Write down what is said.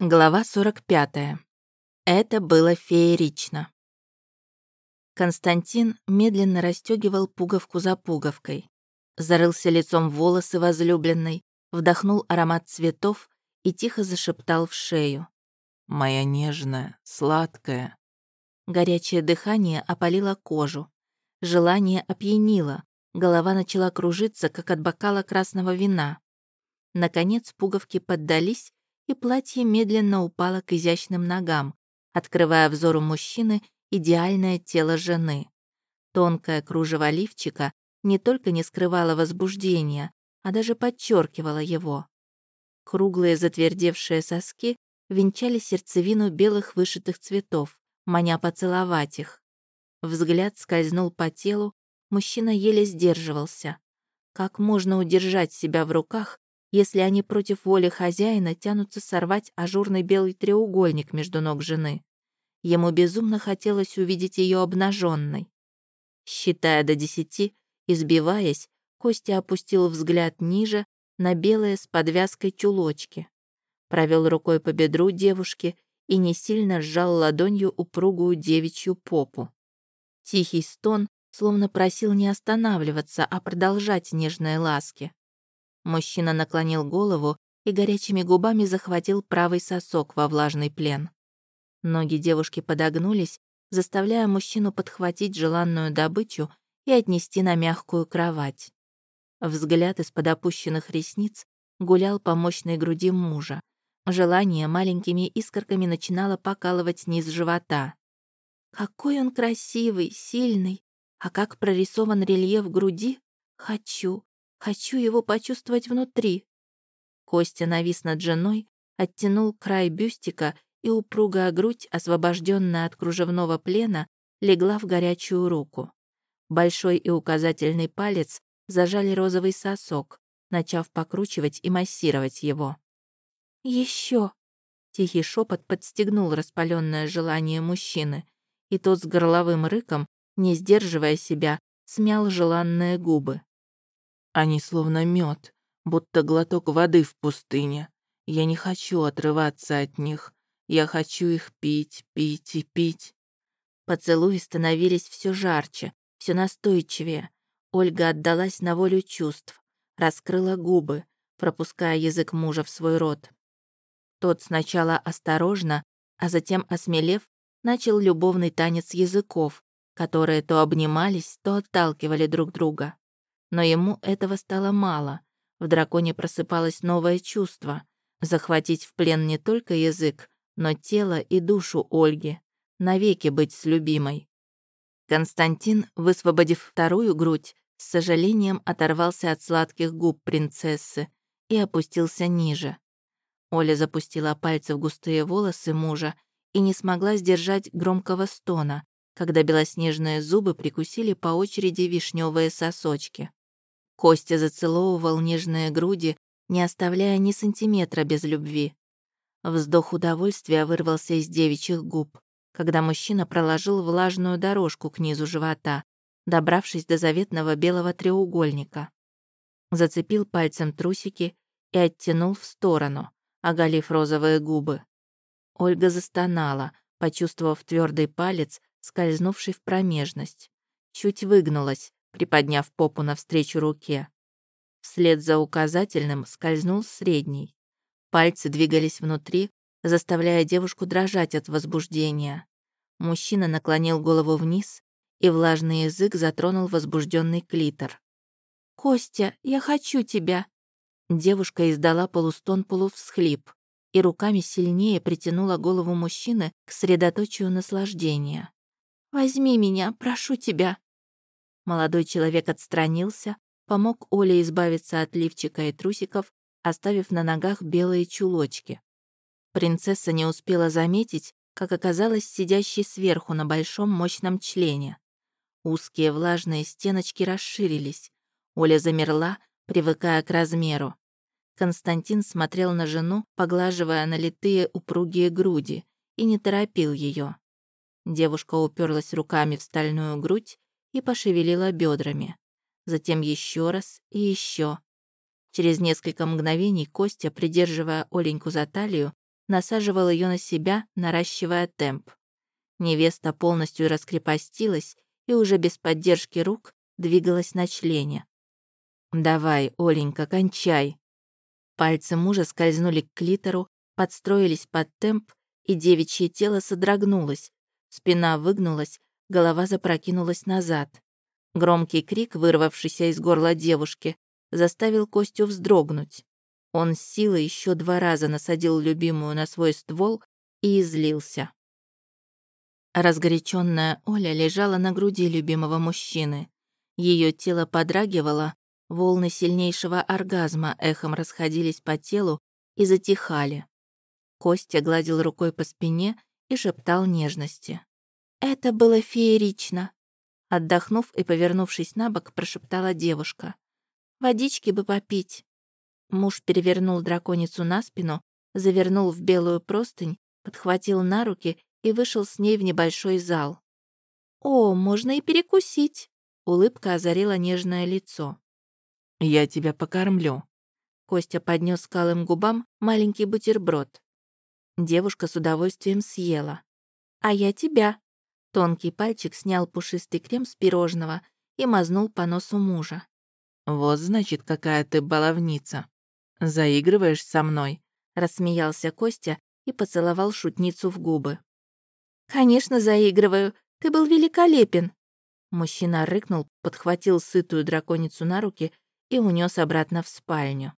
Глава 45. Это было феерично. Константин медленно расстегивал пуговку за пуговкой. Зарылся лицом в волосы возлюбленной, вдохнул аромат цветов и тихо зашептал в шею. «Моя нежная, сладкая». Горячее дыхание опалило кожу. Желание опьянило. Голова начала кружиться, как от бокала красного вина. Наконец пуговки поддались, и платье медленно упало к изящным ногам, открывая взору мужчины идеальное тело жены. Тонкое кружево лифчика не только не скрывало возбуждения, а даже подчеркивало его. Круглые затвердевшие соски венчали сердцевину белых вышитых цветов, маня поцеловать их. Взгляд скользнул по телу, мужчина еле сдерживался. Как можно удержать себя в руках, если они против воли хозяина тянутся сорвать ажурный белый треугольник между ног жены. Ему безумно хотелось увидеть ее обнаженной. Считая до десяти, избиваясь, Костя опустил взгляд ниже на белые с подвязкой чулочки. Провел рукой по бедру девушки и не сильно сжал ладонью упругую девичью попу. Тихий стон словно просил не останавливаться, а продолжать нежные ласки. Мужчина наклонил голову и горячими губами захватил правый сосок во влажный плен. Ноги девушки подогнулись, заставляя мужчину подхватить желанную добычу и отнести на мягкую кровать. Взгляд из-под опущенных ресниц гулял по мощной груди мужа. Желание маленькими искорками начинало покалывать низ живота. Какой он красивый, сильный, а как прорисован рельеф груди, хочу. Хочу его почувствовать внутри. Костя навис над женой, оттянул край бюстика, и упругая грудь, освобожденная от кружевного плена, легла в горячую руку. Большой и указательный палец зажали розовый сосок, начав покручивать и массировать его. Еще! Тихий шепот подстегнул распаленное желание мужчины, и тот с горловым рыком, не сдерживая себя, смял желанные губы. Они словно мед, будто глоток воды в пустыне. Я не хочу отрываться от них. Я хочу их пить, пить и пить. Поцелуи становились все жарче, все настойчивее. Ольга отдалась на волю чувств, раскрыла губы, пропуская язык мужа в свой рот. Тот сначала осторожно, а затем, осмелев, начал любовный танец языков, которые то обнимались, то отталкивали друг друга. Но ему этого стало мало. В драконе просыпалось новое чувство — захватить в плен не только язык, но тело и душу Ольги, навеки быть с любимой. Константин, высвободив вторую грудь, с сожалением оторвался от сладких губ принцессы и опустился ниже. Оля запустила пальцы в густые волосы мужа и не смогла сдержать громкого стона, когда белоснежные зубы прикусили по очереди вишневые сосочки. Костя зацеловывал нежные груди, не оставляя ни сантиметра без любви. Вздох удовольствия вырвался из девичьих губ, когда мужчина проложил влажную дорожку к низу живота, добравшись до заветного белого треугольника. Зацепил пальцем трусики и оттянул в сторону, оголив розовые губы. Ольга застонала, почувствовав твердый палец, скользнувший в промежность. Чуть выгнулась, приподняв попу навстречу руке. Вслед за указательным скользнул средний. Пальцы двигались внутри, заставляя девушку дрожать от возбуждения. Мужчина наклонил голову вниз, и влажный язык затронул возбужденный клитор. «Костя, я хочу тебя!» Девушка издала полустон-полувсхлип и руками сильнее притянула голову мужчины к средоточию наслаждения. «Возьми меня, прошу тебя!» Молодой человек отстранился, помог Оле избавиться от лифчика и трусиков, оставив на ногах белые чулочки. Принцесса не успела заметить, как оказалась сидящей сверху на большом мощном члене. Узкие влажные стеночки расширились. Оля замерла, привыкая к размеру. Константин смотрел на жену, поглаживая налитые упругие груди, и не торопил ее. Девушка уперлась руками в стальную грудь и пошевелила бедрами. Затем еще раз и еще. Через несколько мгновений Костя, придерживая Оленьку за талию, насаживал ее на себя, наращивая темп. Невеста полностью раскрепостилась и уже без поддержки рук двигалась на члене. «Давай, Оленька, кончай!» Пальцы мужа скользнули к клитору, подстроились под темп, и девичье тело содрогнулось. Спина выгнулась, голова запрокинулась назад. Громкий крик, вырвавшийся из горла девушки, заставил Костю вздрогнуть. Он с силой еще два раза насадил любимую на свой ствол и излился. Разгоряченная Оля лежала на груди любимого мужчины. Ее тело подрагивало, волны сильнейшего оргазма эхом расходились по телу и затихали. Костя гладил рукой по спине и шептал нежности. «Это было феерично!» Отдохнув и повернувшись на бок, прошептала девушка. «Водички бы попить!» Муж перевернул драконицу на спину, завернул в белую простынь, подхватил на руки и вышел с ней в небольшой зал. «О, можно и перекусить!» Улыбка озарила нежное лицо. «Я тебя покормлю». Костя поднес к алым губам маленький бутерброд. Девушка с удовольствием съела. «А я тебя». Тонкий пальчик снял пушистый крем с пирожного и мазнул по носу мужа. «Вот, значит, какая ты баловница. Заигрываешь со мной?» Рассмеялся Костя и поцеловал шутницу в губы. «Конечно, заигрываю. Ты был великолепен». Мужчина рыкнул, подхватил сытую драконицу на руки и унес обратно в спальню.